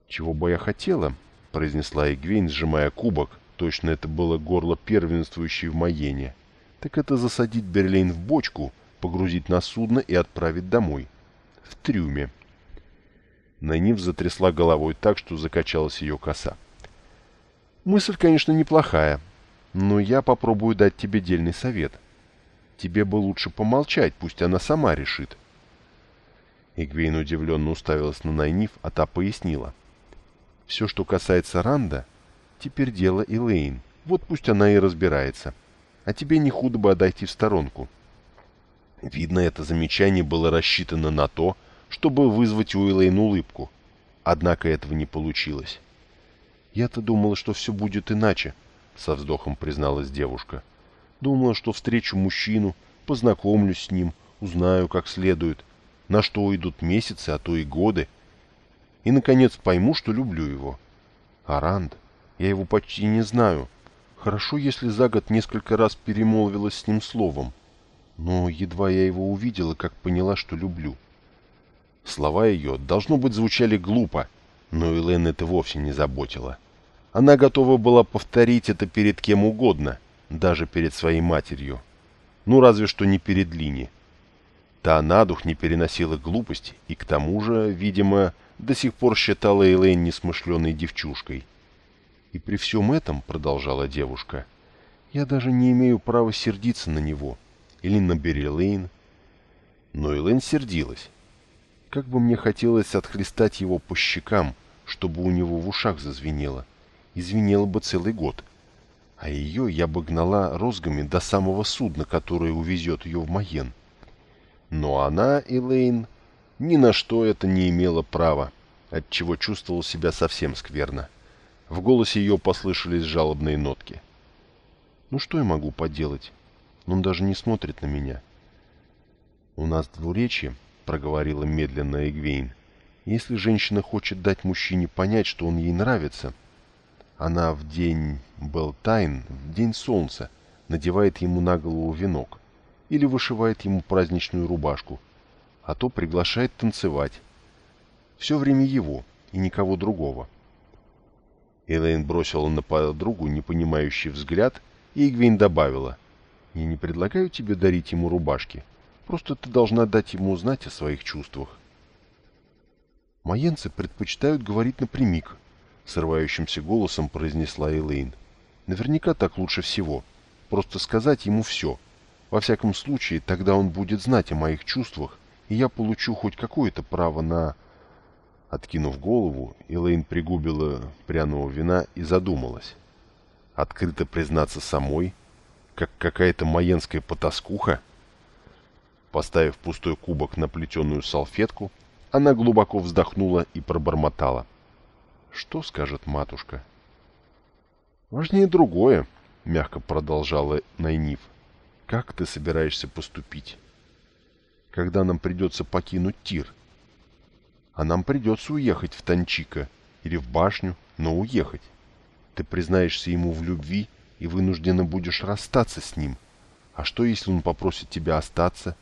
«Чего бы я хотела?» — произнесла Игвейн, сжимая кубок. Точно это было горло первенствующей в Майене. «Так это засадить Берлейн в бочку, погрузить на судно и отправить домой. В трюме». Найниф затрясла головой так, что закачалась ее коса. «Мысль, конечно, неплохая, но я попробую дать тебе дельный совет. Тебе бы лучше помолчать, пусть она сама решит». Игвейн удивленно уставилась на Найниф, а та пояснила. «Все, что касается Ранда, теперь дело Элейн. Вот пусть она и разбирается. А тебе не худо бы отойти в сторонку». Видно, это замечание было рассчитано на то, чтобы вызвать у Элейн улыбку. Однако этого не получилось. «Я-то думала, что все будет иначе», — со вздохом призналась девушка. «Думала, что встречу мужчину, познакомлюсь с ним, узнаю как следует, на что уйдут месяцы, а то и годы, и, наконец, пойму, что люблю его. Аранд, я его почти не знаю. Хорошо, если за год несколько раз перемолвилась с ним словом, но едва я его увидела, как поняла, что люблю». Слова ее, должно быть, звучали глупо, но Элен это вовсе не заботило. Она готова была повторить это перед кем угодно, даже перед своей матерью. Ну, разве что не перед Лини. Та на дух не переносила глупость и, к тому же, видимо, до сих пор считала Элейн несмышленой девчушкой. «И при всем этом, — продолжала девушка, — я даже не имею права сердиться на него или на Берилейн». Но Элейн сердилась. Как бы мне хотелось отхлестать его по щекам, чтобы у него в ушах зазвенело. И звенело бы целый год. А ее я бы гнала розгами до самого судна, которое увезет ее в Майен. Но она, Элейн, ни на что это не имела права, отчего чувствовал себя совсем скверно. В голосе ее послышались жалобные нотки. «Ну что я могу поделать? Он даже не смотрит на меня. У нас двуречие, — проговорила медленно Эгвейн. «Если женщина хочет дать мужчине понять, что он ей нравится, она в день Белтайн, в день солнца, надевает ему на голову венок или вышивает ему праздничную рубашку, а то приглашает танцевать. Все время его и никого другого». Элэйн бросила на подругу непонимающий взгляд, и Игвейн добавила, «Я не предлагаю тебе дарить ему рубашки». Просто ты должна дать ему знать о своих чувствах. Маенцы предпочитают говорить напрямик, срывающимся голосом произнесла Элейн. Наверняка так лучше всего. Просто сказать ему все. Во всяком случае, тогда он будет знать о моих чувствах, и я получу хоть какое-то право на... Откинув голову, Элейн пригубила пряного вина и задумалась. Открыто признаться самой, как какая-то маенская потаскуха, Поставив пустой кубок на плетеную салфетку, она глубоко вздохнула и пробормотала. «Что скажет матушка?» «Важнее другое», — мягко продолжала Найниф. «Как ты собираешься поступить? Когда нам придется покинуть Тир? А нам придется уехать в Танчика или в башню, но уехать. Ты признаешься ему в любви и вынуждена будешь расстаться с ним. А что, если он попросит тебя остаться?»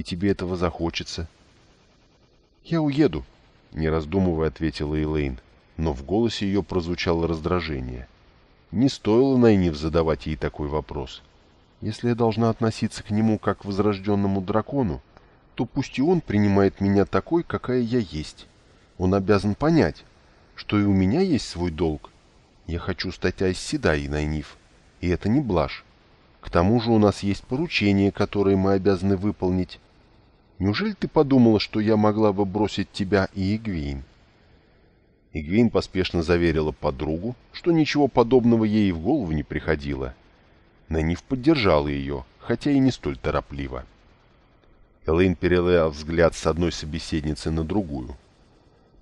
И тебе этого захочется. «Я уеду», — не раздумывая ответила Элейн, но в голосе ее прозвучало раздражение. Не стоило Найниф задавать ей такой вопрос. «Если я должна относиться к нему как к возрожденному дракону, то пусть и он принимает меня такой, какая я есть. Он обязан понять, что и у меня есть свой долг. Я хочу стать Айсседай, Найниф, и это не блажь. К тому же у нас есть поручения, которые мы обязаны выполнить. Неужели ты подумала, что я могла бы бросить тебя и Игвейн?» Игвейн поспешно заверила подругу, что ничего подобного ей в голову не приходило. Нанив поддержала ее, хотя и не столь торопливо. Элэйн перевела взгляд с одной собеседницы на другую.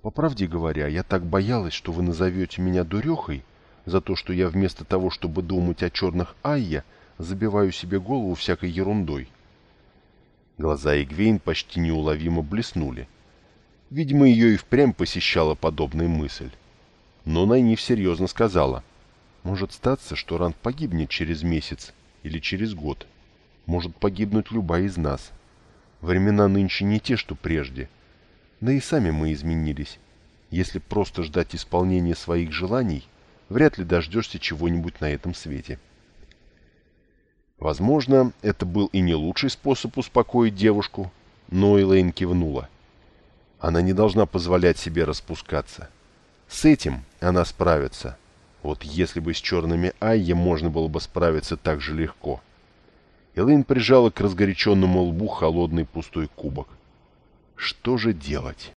«По правде говоря, я так боялась, что вы назовете меня дурехой за то, что я вместо того, чтобы думать о черных Айя, забиваю себе голову всякой ерундой. Глаза Игвейн почти неуловимо блеснули. Видимо, ее и впрямь посещала подобная мысль. Но Найниф серьезно сказала. «Может статься, что Ранд погибнет через месяц или через год. Может погибнуть любая из нас. Времена нынче не те, что прежде. Да и сами мы изменились. Если просто ждать исполнения своих желаний, вряд ли дождешься чего-нибудь на этом свете». Возможно, это был и не лучший способ успокоить девушку, но Элейн кивнула. Она не должна позволять себе распускаться. С этим она справится. Вот если бы с черными Айе можно было бы справиться так же легко. Элейн прижала к разгоряченному лбу холодный пустой кубок. Что же делать?